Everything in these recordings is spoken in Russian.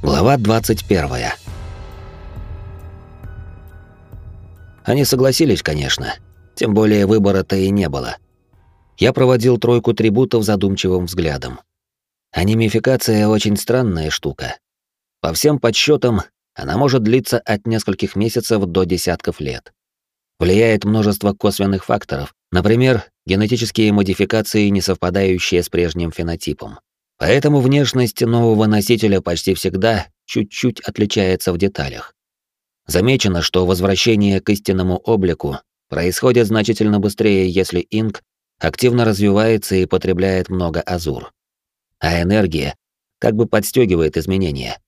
Глава 21. Они согласились, конечно. Тем более выбора-то и не было. Я проводил тройку трибутов задумчивым взглядом. Анимификация очень странная штука. По всем подсчетам, она может длиться от нескольких месяцев до десятков лет. Влияет множество косвенных факторов, например, генетические модификации, не совпадающие с прежним фенотипом. Поэтому внешность нового носителя почти всегда чуть-чуть отличается в деталях. Замечено, что возвращение к истинному облику происходит значительно быстрее, если инк активно развивается и потребляет много азур. А энергия как бы подстегивает изменения.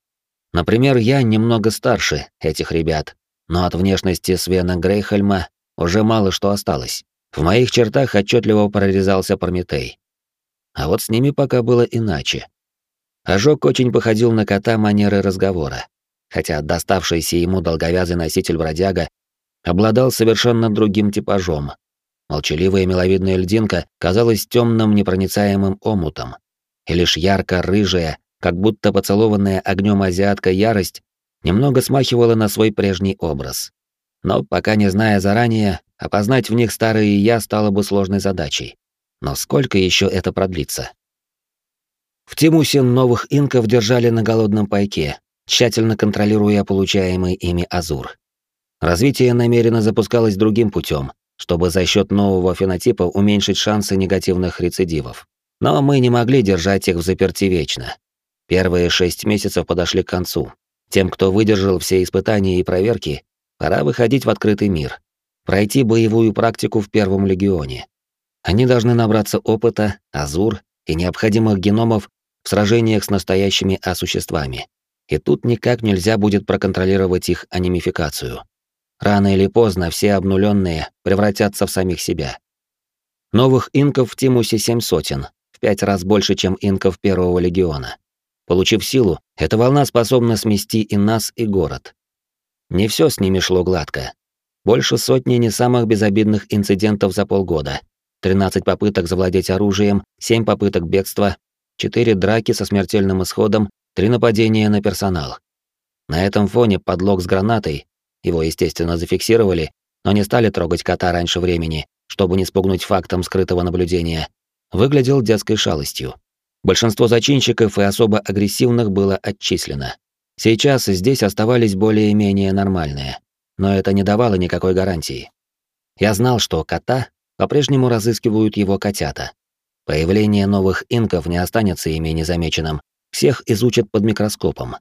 Например, я немного старше этих ребят, но от внешности Свена Грейхельма уже мало что осталось. В моих чертах отчетливо прорезался Прометей. А вот с ними пока было иначе. Ожог очень походил на кота манеры разговора, хотя доставшийся ему долговязый носитель-бродяга обладал совершенно другим типажом. Молчаливая миловидная льдинка казалась темным непроницаемым омутом, и лишь ярко-рыжая, как будто поцелованная огнем азиатка ярость, немного смахивала на свой прежний образ. Но пока не зная заранее, опознать в них старые я стало бы сложной задачей. Но сколько еще это продлится? В Тимусе новых инков держали на голодном пайке, тщательно контролируя получаемый ими азур. Развитие намеренно запускалось другим путем, чтобы за счет нового фенотипа уменьшить шансы негативных рецидивов. Но мы не могли держать их в заперти вечно. Первые шесть месяцев подошли к концу. Тем, кто выдержал все испытания и проверки, пора выходить в открытый мир. Пройти боевую практику в Первом Легионе. Они должны набраться опыта, азур и необходимых геномов в сражениях с настоящими осуществами. И тут никак нельзя будет проконтролировать их анимификацию. Рано или поздно все обнуленные превратятся в самих себя. Новых инков в Тимусе семь сотен, в пять раз больше, чем инков Первого Легиона. Получив силу, эта волна способна смести и нас, и город. Не все с ними шло гладко. Больше сотни не самых безобидных инцидентов за полгода, 13 попыток завладеть оружием, 7 попыток бегства, 4 драки со смертельным исходом, 3 нападения на персонал. На этом фоне подлог с гранатой, его, естественно, зафиксировали, но не стали трогать кота раньше времени, чтобы не спугнуть фактом скрытого наблюдения, выглядел детской шалостью. Большинство зачинщиков и особо агрессивных было отчислено. Сейчас здесь оставались более-менее нормальные, но это не давало никакой гарантии. Я знал, что кота по-прежнему разыскивают его котята. Появление новых инков не останется ими незамеченным, всех изучат под микроскопом.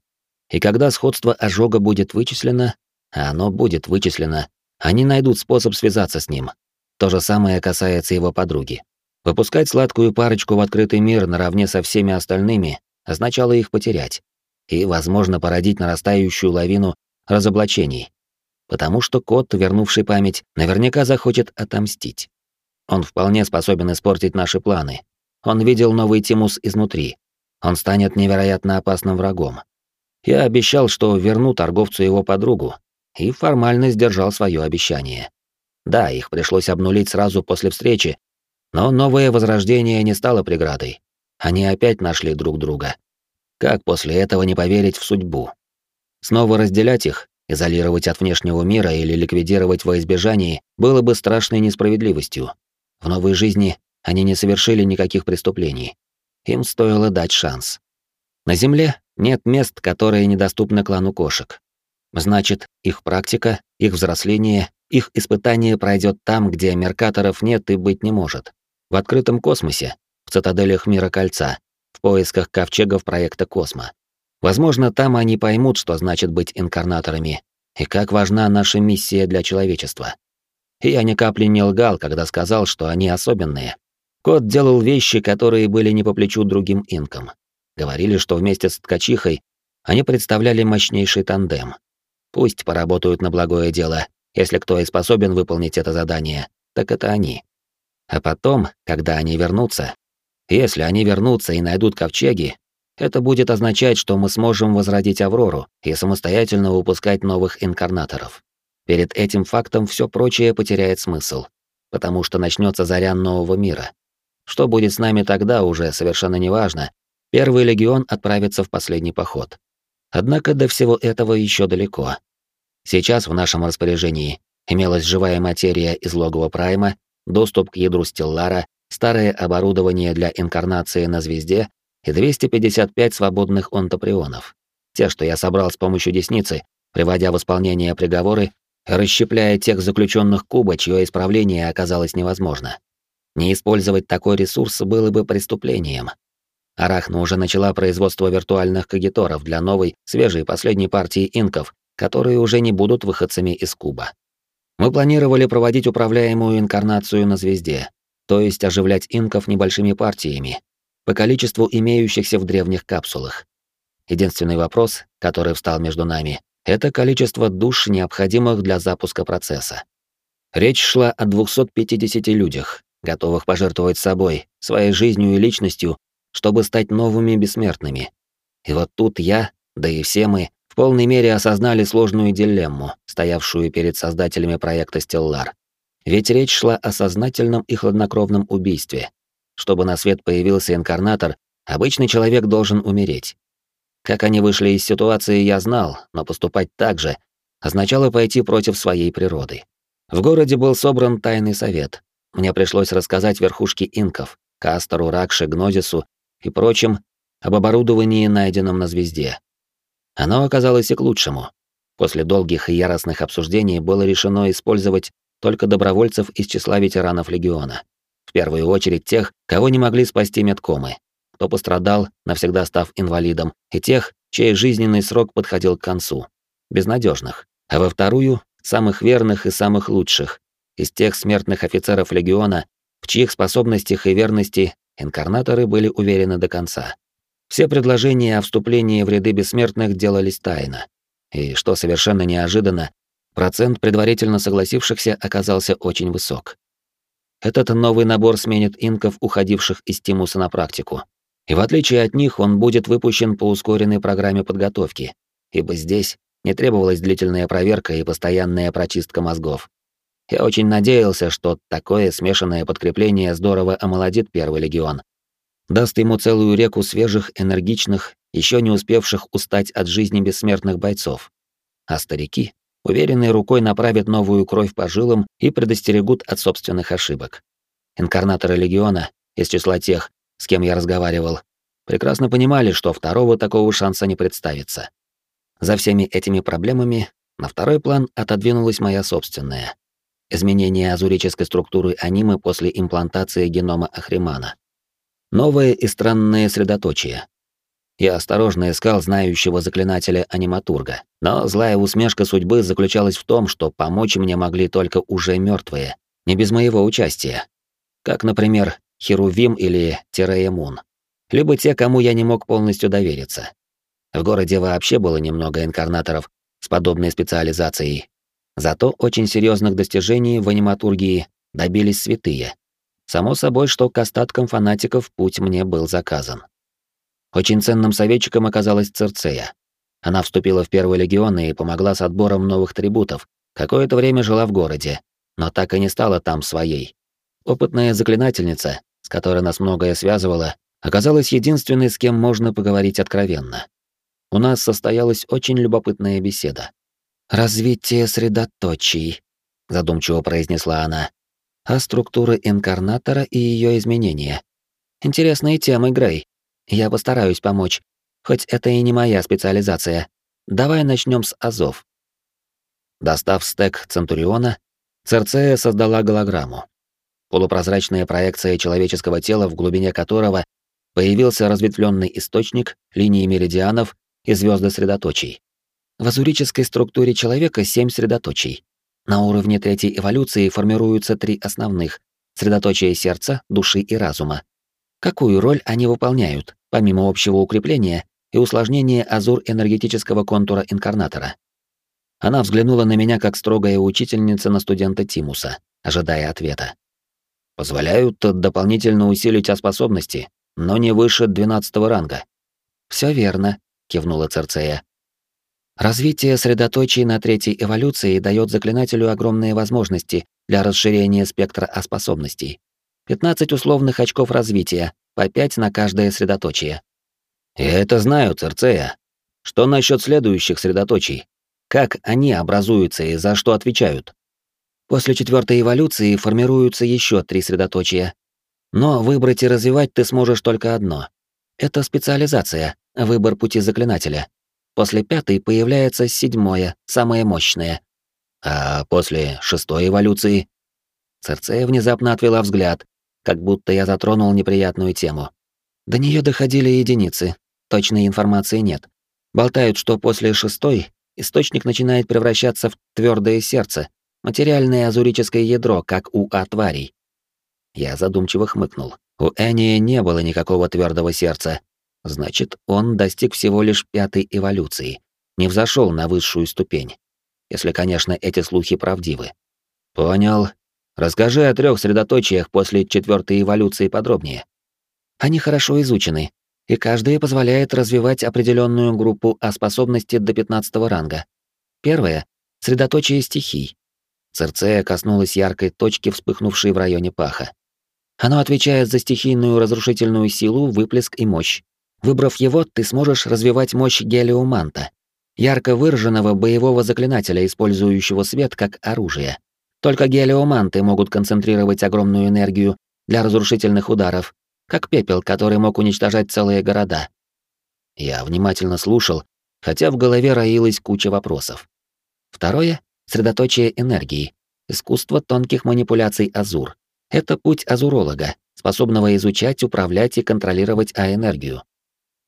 И когда сходство ожога будет вычислено, а оно будет вычислено, они найдут способ связаться с ним. То же самое касается его подруги. Выпускать сладкую парочку в открытый мир наравне со всеми остальными означало их потерять и, возможно, породить нарастающую лавину разоблачений. Потому что кот, вернувший память, наверняка захочет отомстить. Он вполне способен испортить наши планы. Он видел новый Тимус изнутри. Он станет невероятно опасным врагом. Я обещал, что верну торговцу его подругу, и формально сдержал свое обещание. Да, их пришлось обнулить сразу после встречи, но новое возрождение не стало преградой. Они опять нашли друг друга. Как после этого не поверить в судьбу? Снова разделять их, изолировать от внешнего мира или ликвидировать во избежании было бы страшной несправедливостью. В новой жизни они не совершили никаких преступлений. Им стоило дать шанс. На Земле нет мест, которые недоступны клану кошек. Значит, их практика, их взросление, их испытание пройдет там, где меркаторов нет и быть не может. В открытом космосе, в цитаделях Мира Кольца, в поисках ковчегов проекта Космо. Возможно, там они поймут, что значит быть инкарнаторами и как важна наша миссия для человечества. И я ни капли не лгал, когда сказал, что они особенные. Кот делал вещи, которые были не по плечу другим инкам. Говорили, что вместе с ткачихой они представляли мощнейший тандем. Пусть поработают на благое дело, если кто и способен выполнить это задание, так это они. А потом, когда они вернутся, если они вернутся и найдут ковчеги, это будет означать, что мы сможем возродить Аврору и самостоятельно выпускать новых инкарнаторов. Перед этим фактом все прочее потеряет смысл, потому что начнется заря нового мира. Что будет с нами тогда, уже совершенно неважно. Первый легион отправится в последний поход. Однако до всего этого еще далеко. Сейчас в нашем распоряжении имелась живая материя из логова Прайма, доступ к ядру Стеллара, старое оборудование для инкарнации на звезде и 255 свободных онтоприонов. Те, что я собрал с помощью десницы, приводя в исполнение приговоры, расщепляя тех заключенных куба, чье исправление оказалось невозможно. Не использовать такой ресурс было бы преступлением. Арахна уже начала производство виртуальных кагиторов для новой, свежей последней партии инков, которые уже не будут выходцами из куба. Мы планировали проводить управляемую инкарнацию на звезде, то есть оживлять инков небольшими партиями, по количеству имеющихся в древних капсулах. Единственный вопрос, который встал между нами, это количество душ, необходимых для запуска процесса. Речь шла о 250 людях, готовых пожертвовать собой, своей жизнью и личностью, чтобы стать новыми бессмертными. И вот тут я, да и все мы, в полной мере осознали сложную дилемму, стоявшую перед создателями проекта «Стеллар». Ведь речь шла о сознательном и хладнокровном убийстве. Чтобы на свет появился инкарнатор, обычный человек должен умереть. Как они вышли из ситуации, я знал, но поступать так же означало пойти против своей природы. В городе был собран тайный совет. Мне пришлось рассказать верхушке инков, Кастору, Ракше, Гнозису и прочим об оборудовании, найденном на звезде. Оно оказалось и к лучшему. После долгих и яростных обсуждений было решено использовать только добровольцев из числа ветеранов легиона. В первую очередь тех, кого не могли спасти медкомы, кто пострадал, навсегда став инвалидом, и тех, чей жизненный срок подходил к концу. Безнадежных. А во вторую — самых верных и самых лучших, из тех смертных офицеров легиона, в чьих способностях и верности инкарнаторы были уверены до конца. Все предложения о вступлении в ряды бессмертных делались тайно. И, что совершенно неожиданно, процент предварительно согласившихся оказался очень высок. Этот новый набор сменит инков, уходивших из Тимуса на практику. И в отличие от них, он будет выпущен по ускоренной программе подготовки, ибо здесь не требовалась длительная проверка и постоянная прочистка мозгов. Я очень надеялся, что такое смешанное подкрепление здорово омолодит Первый легион, даст ему целую реку свежих, энергичных, еще не успевших устать от жизни бессмертных бойцов. А старики, уверенной рукой направят новую кровь по жилам и предостерегут от собственных ошибок. Инкарнаторы легиона, из числа тех, с кем я разговаривал, прекрасно понимали, что второго такого шанса не представится. За всеми этими проблемами на второй план отодвинулась моя собственная. Изменение азурической структуры анимы после имплантации генома Ахримана. Новое и странное средоточие. Я осторожно искал знающего заклинателя аниматурга, но злая усмешка судьбы заключалась в том, что помочь мне могли только уже мертвые, не без моего участия. Как, например, Херувим или Тереемун. Либо те, кому я не мог полностью довериться. В городе вообще было немного инкарнаторов с подобной специализацией. Зато очень серьезных достижений в аниматургии добились святые. Само собой, что к остаткам фанатиков путь мне был заказан. Очень ценным советчиком оказалась Церцея. Она вступила в Первый легион и помогла с отбором новых трибутов. Какое-то время жила в городе, но так и не стала там своей. Опытная заклинательница, с которой нас многое связывало, оказалась единственной, с кем можно поговорить откровенно. У нас состоялась очень любопытная беседа. «Развитие средоточий», — задумчиво произнесла она а структуры инкарнатора и ее изменения. Интересные темы, Грей. Я постараюсь помочь, хоть это и не моя специализация. Давай начнем с азов. Достав стек Центуриона, Церцея создала голограмму. Полупрозрачная проекция человеческого тела, в глубине которого появился разветвленный источник, линии меридианов и звезды средоточий. В азурической структуре человека семь средоточий. На уровне третьей эволюции формируются три основных — средоточие сердца, души и разума. Какую роль они выполняют, помимо общего укрепления и усложнения азур энергетического контура инкарнатора? Она взглянула на меня как строгая учительница на студента Тимуса, ожидая ответа. Позволяют дополнительно усилить способности, но не выше двенадцатого ранга. Все верно, кивнула Церцея. Развитие средоточий на третьей эволюции дает заклинателю огромные возможности для расширения спектра способностей. 15 условных очков развития, по 5 на каждое средоточие. «Я это знаю, Церцея. Что насчет следующих средоточий? Как они образуются и за что отвечают? После четвертой эволюции формируются еще три средоточия. Но выбрать и развивать ты сможешь только одно. Это специализация, выбор пути заклинателя. После пятой появляется седьмое, самое мощное. А после шестой эволюции? Церцея внезапно отвела взгляд, как будто я затронул неприятную тему. До нее доходили единицы, точной информации нет. Болтают, что после шестой источник начинает превращаться в твердое сердце, материальное азурическое ядро, как у атварей. Я задумчиво хмыкнул. У Энни не было никакого твердого сердца. Значит, он достиг всего лишь пятой эволюции, не взошел на высшую ступень. Если, конечно, эти слухи правдивы. Понял. Расскажи о трех средоточиях после четвертой эволюции подробнее. Они хорошо изучены, и каждая позволяет развивать определенную группу о способности до 15 ранга. Первое — средоточие стихий. Церцея коснулась яркой точки, вспыхнувшей в районе паха. Оно отвечает за стихийную разрушительную силу, выплеск и мощь. Выбрав его, ты сможешь развивать мощь гелиоманта, ярко выраженного боевого заклинателя, использующего свет как оружие. Только гелиоманты могут концентрировать огромную энергию для разрушительных ударов, как пепел, который мог уничтожать целые города. Я внимательно слушал, хотя в голове роилась куча вопросов. Второе — средоточие энергии, искусство тонких манипуляций Азур. Это путь азуролога, способного изучать, управлять и контролировать А-энергию.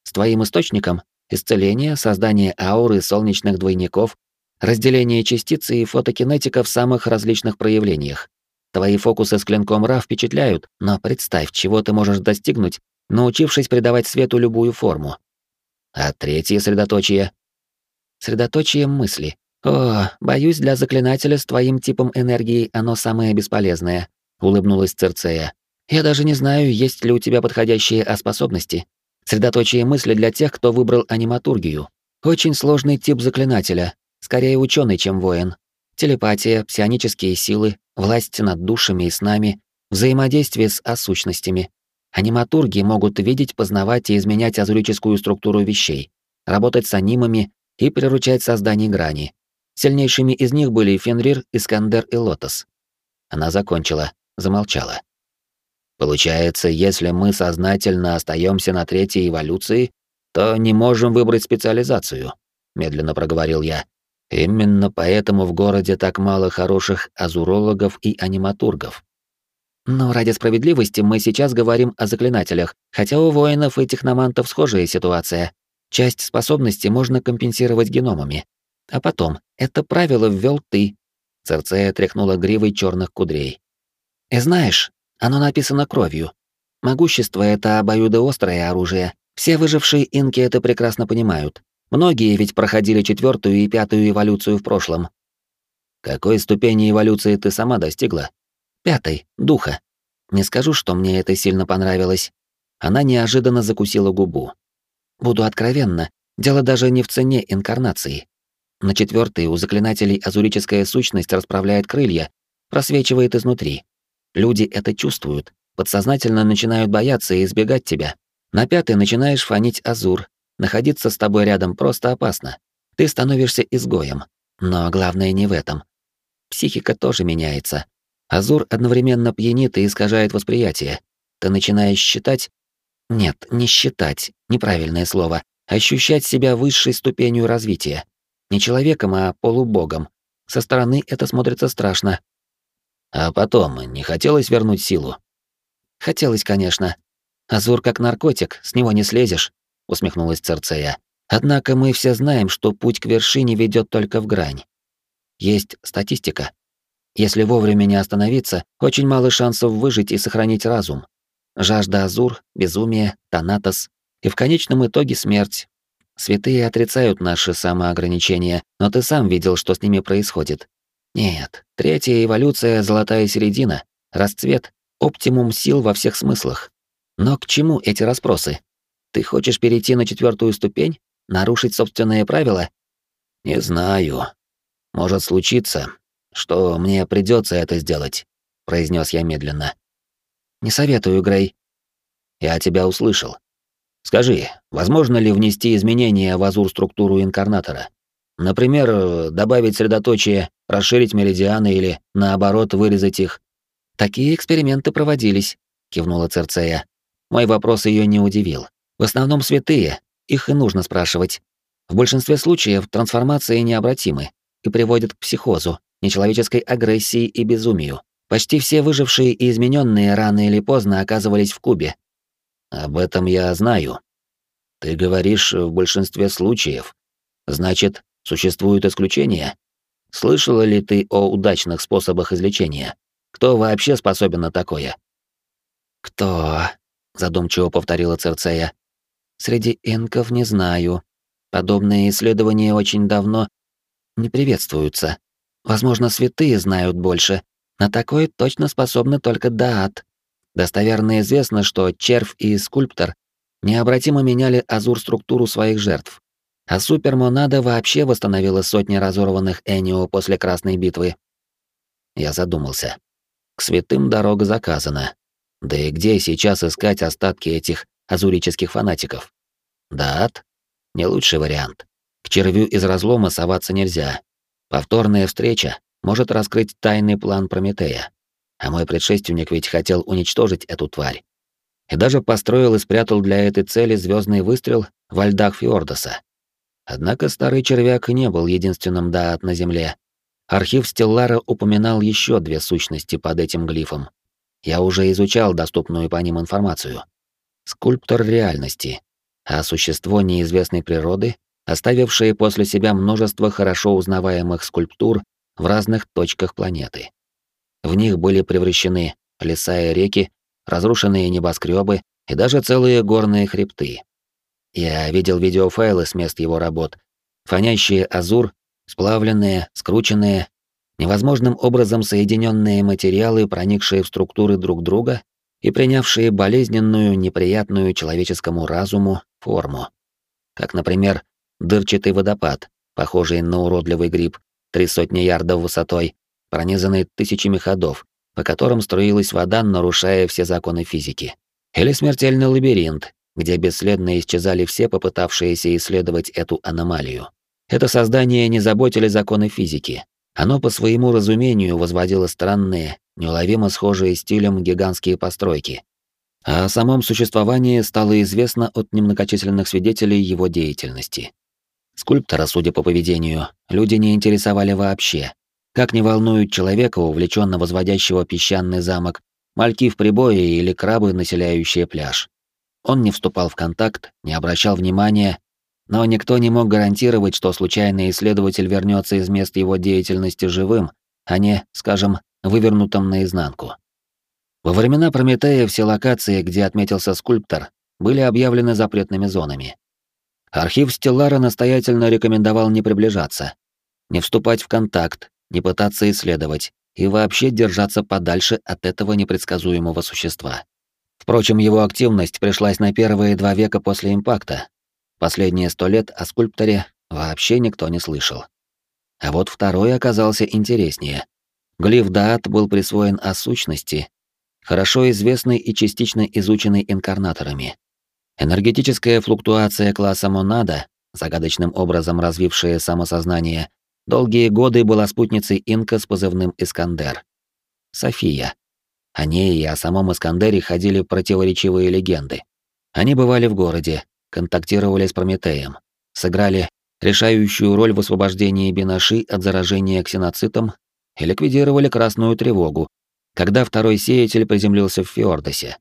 С твоим источником — исцеление, создание ауры солнечных двойников, разделение частицы и фотокинетика в самых различных проявлениях. Твои фокусы с клинком Ра впечатляют, но представь, чего ты можешь достигнуть, научившись придавать свету любую форму. А третье средоточие? Средоточие мысли. О, боюсь, для заклинателя с твоим типом энергии оно самое бесполезное улыбнулась Церцея. Я даже не знаю, есть ли у тебя подходящие способности. Средоточие мысли для тех, кто выбрал аниматургию. Очень сложный тип заклинателя, скорее ученый, чем воин. Телепатия, псионические силы, власть над душами и снами, взаимодействие с осущностями. Аниматурги могут видеть, познавать и изменять азурическую структуру вещей, работать с анимами и приручать создание грани. Сильнейшими из них были Фенрир, Искандер и Лотос. Она закончила замолчала. Получается, если мы сознательно остаемся на третьей эволюции, то не можем выбрать специализацию, медленно проговорил я. Именно поэтому в городе так мало хороших азурологов и аниматургов. Но ради справедливости мы сейчас говорим о заклинателях, хотя у воинов и техномантов схожая ситуация. Часть способностей можно компенсировать геномами. А потом, это правило ввел ты. Церцея тряхнула гривой черных кудрей. И знаешь, оно написано кровью. Могущество — это обоюдоострое оружие. Все выжившие инки это прекрасно понимают. Многие ведь проходили четвертую и пятую эволюцию в прошлом. Какой ступени эволюции ты сама достигла? Пятой, духа. Не скажу, что мне это сильно понравилось. Она неожиданно закусила губу. Буду откровенна, дело даже не в цене инкарнации. На четвертой у заклинателей азурическая сущность расправляет крылья, просвечивает изнутри. Люди это чувствуют, подсознательно начинают бояться и избегать тебя. На пятый начинаешь фонить Азур. Находиться с тобой рядом просто опасно. Ты становишься изгоем. Но главное не в этом. Психика тоже меняется. Азур одновременно пьянит и искажает восприятие. Ты начинаешь считать... Нет, не считать, неправильное слово. Ощущать себя высшей ступенью развития. Не человеком, а полубогом. Со стороны это смотрится страшно, а потом, не хотелось вернуть силу? Хотелось, конечно. Азур как наркотик, с него не слезешь, усмехнулась Церцея. Однако мы все знаем, что путь к вершине ведет только в грань. Есть статистика. Если вовремя не остановиться, очень мало шансов выжить и сохранить разум. Жажда Азур, безумие, Танатос и в конечном итоге смерть. Святые отрицают наши самоограничения, но ты сам видел, что с ними происходит. Нет, третья эволюция — золотая середина, расцвет, оптимум сил во всех смыслах. Но к чему эти расспросы? Ты хочешь перейти на четвертую ступень? Нарушить собственные правила? Не знаю. Может случиться, что мне придется это сделать, произнес я медленно. Не советую, Грей. Я тебя услышал. Скажи, возможно ли внести изменения в азур-структуру инкарнатора? Например, добавить средоточие, расширить меридианы или, наоборот, вырезать их? Такие эксперименты проводились, кивнула Церцея. Мой вопрос ее не удивил. В основном святые, их и нужно спрашивать. В большинстве случаев трансформации необратимы и приводят к психозу, нечеловеческой агрессии и безумию. Почти все выжившие и измененные рано или поздно оказывались в кубе. Об этом я знаю. Ты говоришь в большинстве случаев. Значит, существуют исключения? Слышала ли ты о удачных способах излечения? Кто вообще способен на такое? Кто? задумчиво повторила Церцея. Среди инков не знаю. Подобные исследования очень давно не приветствуются. Возможно, святые знают больше. На такое точно способны только Даат. Достоверно известно, что червь и скульптор необратимо меняли азур-структуру своих жертв. А супермонада вообще восстановила сотни разорванных Энио после Красной битвы. Я задумался. К святым дорога заказана. Да и где сейчас искать остатки этих азурических фанатиков? Даат? Не лучший вариант. К червю из разлома соваться нельзя. Повторная встреча может раскрыть тайный план Прометея. А мой предшественник ведь хотел уничтожить эту тварь. И даже построил и спрятал для этой цели звездный выстрел в льдах Фьордоса. Однако старый червяк не был единственным даат на Земле. Архив Стеллара упоминал еще две сущности под этим глифом. Я уже изучал доступную по ним информацию. Скульптор реальности, а существо неизвестной природы, оставившее после себя множество хорошо узнаваемых скульптур в разных точках планеты. В них были превращены леса и реки, разрушенные небоскребы и даже целые горные хребты. Я видел видеофайлы с мест его работ, фонящие азур, сплавленные, скрученные, невозможным образом соединенные материалы, проникшие в структуры друг друга и принявшие болезненную, неприятную человеческому разуму форму. Как, например, дырчатый водопад, похожий на уродливый гриб, три сотни ярдов высотой, пронизанный тысячами ходов, по которым струилась вода, нарушая все законы физики. Или смертельный лабиринт, где бесследно исчезали все попытавшиеся исследовать эту аномалию. Это создание не заботили законы физики. Оно по своему разумению возводило странные, неуловимо схожие стилем гигантские постройки. А о самом существовании стало известно от немногочисленных свидетелей его деятельности. Скульптора, судя по поведению, люди не интересовали вообще. Как не волнуют человека, увлеченно возводящего песчаный замок, мальки в прибое или крабы, населяющие пляж. Он не вступал в контакт, не обращал внимания, но никто не мог гарантировать, что случайный исследователь вернется из мест его деятельности живым, а не, скажем, вывернутым наизнанку. Во времена Прометея все локации, где отметился скульптор, были объявлены запретными зонами. Архив Стеллара настоятельно рекомендовал не приближаться, не вступать в контакт, не пытаться исследовать и вообще держаться подальше от этого непредсказуемого существа. Впрочем, его активность пришлась на первые два века после импакта. Последние сто лет о скульпторе вообще никто не слышал. А вот второй оказался интереснее. Глиф Даат был присвоен о сущности, хорошо известной и частично изученной инкарнаторами. Энергетическая флуктуация класса Монада, загадочным образом развившая самосознание, долгие годы была спутницей Инка с позывным Искандер. София. О ней и о самом Искандере ходили противоречивые легенды. Они бывали в городе, контактировали с Прометеем, сыграли решающую роль в освобождении Бинаши от заражения ксеноцитом и ликвидировали красную тревогу, когда второй сеятель приземлился в Фиордосе.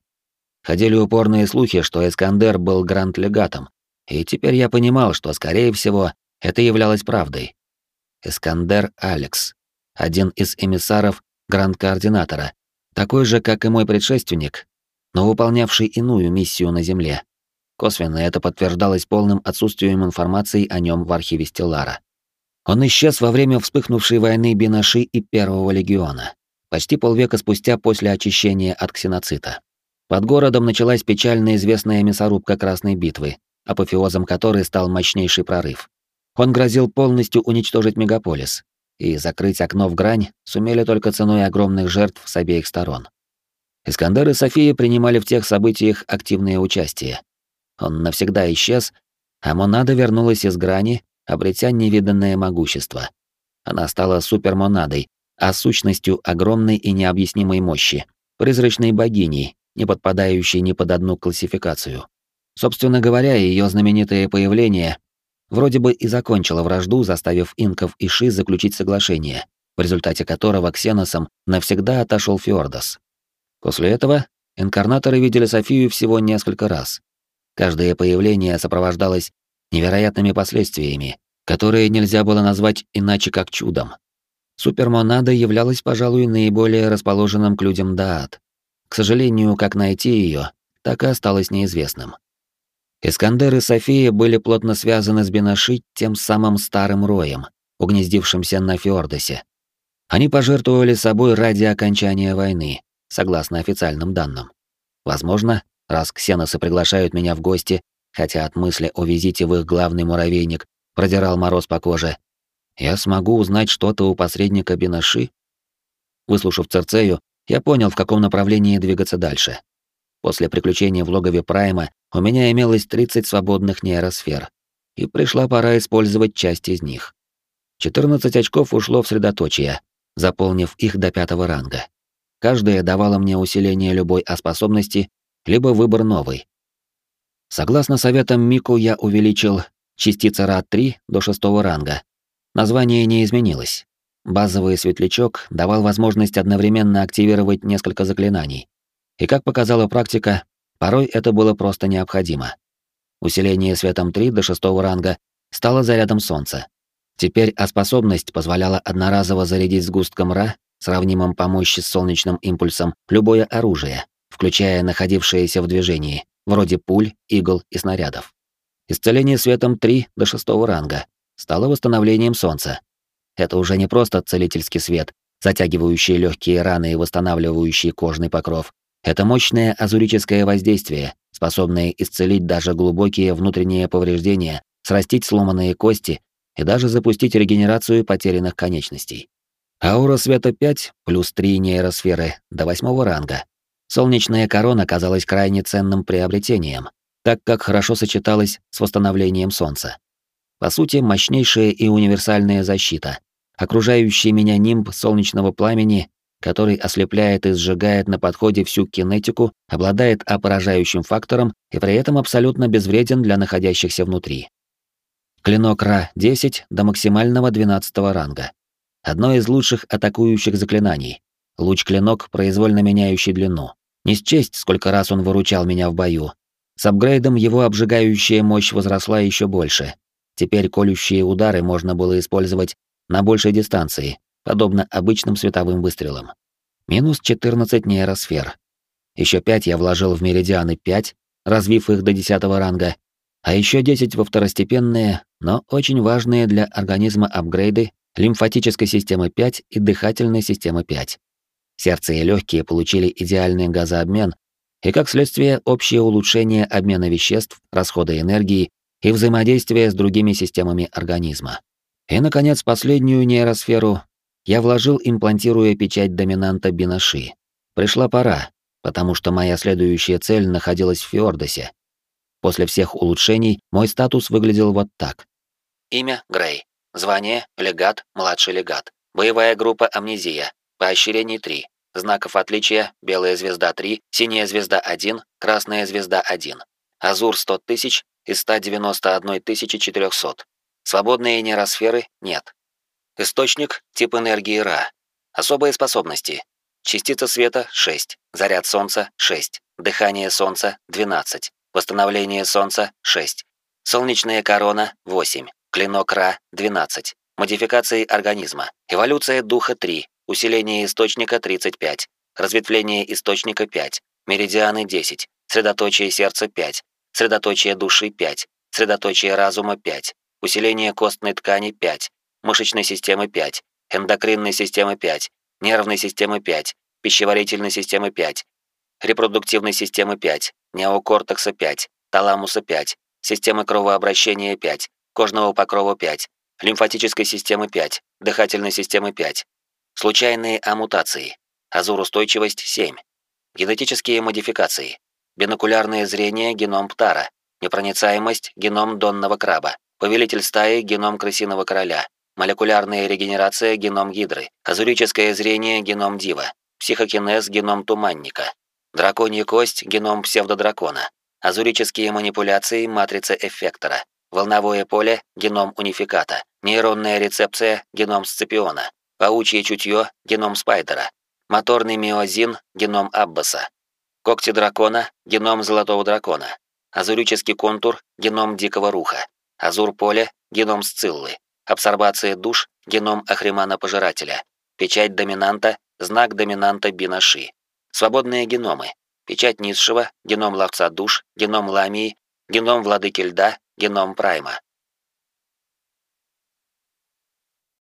Ходили упорные слухи, что Искандер был гранд-легатом, и теперь я понимал, что, скорее всего, это являлось правдой. Искандер Алекс, один из эмиссаров гранд-координатора, такой же, как и мой предшественник, но выполнявший иную миссию на Земле. Косвенно это подтверждалось полным отсутствием информации о нем в архиве Стеллара. Он исчез во время вспыхнувшей войны Бинаши и Первого легиона, почти полвека спустя после очищения от ксеноцита. Под городом началась печально известная мясорубка Красной битвы, апофеозом которой стал мощнейший прорыв. Он грозил полностью уничтожить мегаполис, и закрыть окно в грань сумели только ценой огромных жертв с обеих сторон. Искандер и София принимали в тех событиях активное участие. он навсегда исчез, а монада вернулась из грани, обретя невиданное могущество. Она стала супермонадой, а сущностью огромной и необъяснимой мощи, призрачной богиней, не подпадающей ни под одну классификацию. Собственно говоря, ее знаменитое появление вроде бы и закончило вражду, заставив инков и ши заключить соглашение, в результате которого ксеносам навсегда отошел Фьордос. После этого инкарнаторы видели Софию всего несколько раз. Каждое появление сопровождалось невероятными последствиями, которые нельзя было назвать иначе как чудом. Супермонада являлась, пожалуй, наиболее расположенным к людям Даат. К сожалению, как найти ее, так и осталось неизвестным. Искандер и София были плотно связаны с Бенаши тем самым старым роем, угнездившимся на Фьордосе. Они пожертвовали собой ради окончания войны, согласно официальным данным. Возможно, раз ксеносы приглашают меня в гости, хотя от мысли о визите в их главный муравейник продирал мороз по коже, я смогу узнать что-то у посредника Бенаши? Выслушав Церцею, я понял, в каком направлении двигаться дальше. После приключения в логове Прайма у меня имелось 30 свободных нейросфер, и пришла пора использовать часть из них. 14 очков ушло в средоточие, заполнив их до пятого ранга. Каждая давала мне усиление любой о способности, либо выбор новый. Согласно советам Мику, я увеличил частица РА-3 до шестого ранга. Название не изменилось. Базовый светлячок давал возможность одновременно активировать несколько заклинаний. И как показала практика, порой это было просто необходимо. Усиление светом 3 до шестого ранга стало зарядом солнца. Теперь а способность позволяла одноразово зарядить сгустком Ра, сравнимым по мощи с солнечным импульсом, любое оружие, включая находившееся в движении, вроде пуль, игл и снарядов. Исцеление светом 3 до шестого ранга стало восстановлением солнца. Это уже не просто целительский свет, затягивающий легкие раны и восстанавливающий кожный покров. Это мощное азурическое воздействие, способное исцелить даже глубокие внутренние повреждения, срастить сломанные кости и даже запустить регенерацию потерянных конечностей. Аура света 5 плюс 3 нейросферы до восьмого ранга. Солнечная корона казалась крайне ценным приобретением, так как хорошо сочеталась с восстановлением солнца. По сути, мощнейшая и универсальная защита. Окружающий меня нимб солнечного пламени который ослепляет и сжигает на подходе всю кинетику, обладает опоражающим фактором и при этом абсолютно безвреден для находящихся внутри. Клинок Ра-10 до максимального 12 ранга. Одно из лучших атакующих заклинаний. Луч-клинок, произвольно меняющий длину. Не счесть, сколько раз он выручал меня в бою. С апгрейдом его обжигающая мощь возросла еще больше. Теперь колющие удары можно было использовать на большей дистанции, подобно обычным световым выстрелам. Минус 14 нейросфер. Еще 5 я вложил в меридианы 5, развив их до 10 ранга, а еще 10 во второстепенные, но очень важные для организма апгрейды лимфатической системы 5 и дыхательной системы 5. Сердце и легкие получили идеальный газообмен и, как следствие, общее улучшение обмена веществ, расхода энергии и взаимодействия с другими системами организма. И, наконец, последнюю нейросферу я вложил, имплантируя печать доминанта Бинаши. Пришла пора, потому что моя следующая цель находилась в Фьордосе. После всех улучшений мой статус выглядел вот так. Имя — Грей. Звание — легат, младший легат. Боевая группа «Амнезия». Поощрений 3. Знаков отличия — белая звезда 3, синяя звезда 1, красная звезда 1. Азур 100 тысяч из 191 400. Свободные нейросферы нет. Источник — тип энергии Ра. Особые способности. Частица света — 6. Заряд солнца — 6. Дыхание солнца — 12. Восстановление солнца — 6. Солнечная корона — 8. Клинок Ра — 12. Модификации организма. Эволюция духа — 3. Усиление источника — 35. Разветвление источника — 5. Меридианы — 10. Средоточие сердца — 5. Средоточие души — 5. Средоточие разума — 5. Усиление костной ткани — 5 мышечной системы 5, эндокринной системы 5, нервной системы 5, пищеварительной системы 5, репродуктивной системы 5, неокортекса 5, таламуса 5, системы кровообращения 5, кожного покрова 5, лимфатической системы 5, дыхательной системы 5. Случайные амутации. Азурустойчивость 7. Генетические модификации. Бинокулярное зрение геном Птара. Непроницаемость – геном донного краба. Повелитель стаи – геном крысиного короля. Молекулярная регенерация – геном гидры. Азурическое зрение – геном дива. Психокинез – геном туманника. Драконья кость – геном псевдодракона. Азурические манипуляции – матрица эффектора. Волновое поле – геном унификата. Нейронная рецепция – геном сципиона. Паучье чутье – геном спайдера. Моторный миозин – геном Аббаса. Когти дракона – геном золотого дракона. Азурический контур – геном дикого руха. Азур поле – геном сциллы. Абсорбация душ – геном Ахримана-пожирателя. Печать доминанта – знак доминанта Бинаши. Свободные геномы. Печать низшего – геном ловца душ, геном ламии, геном владыки льда, геном прайма.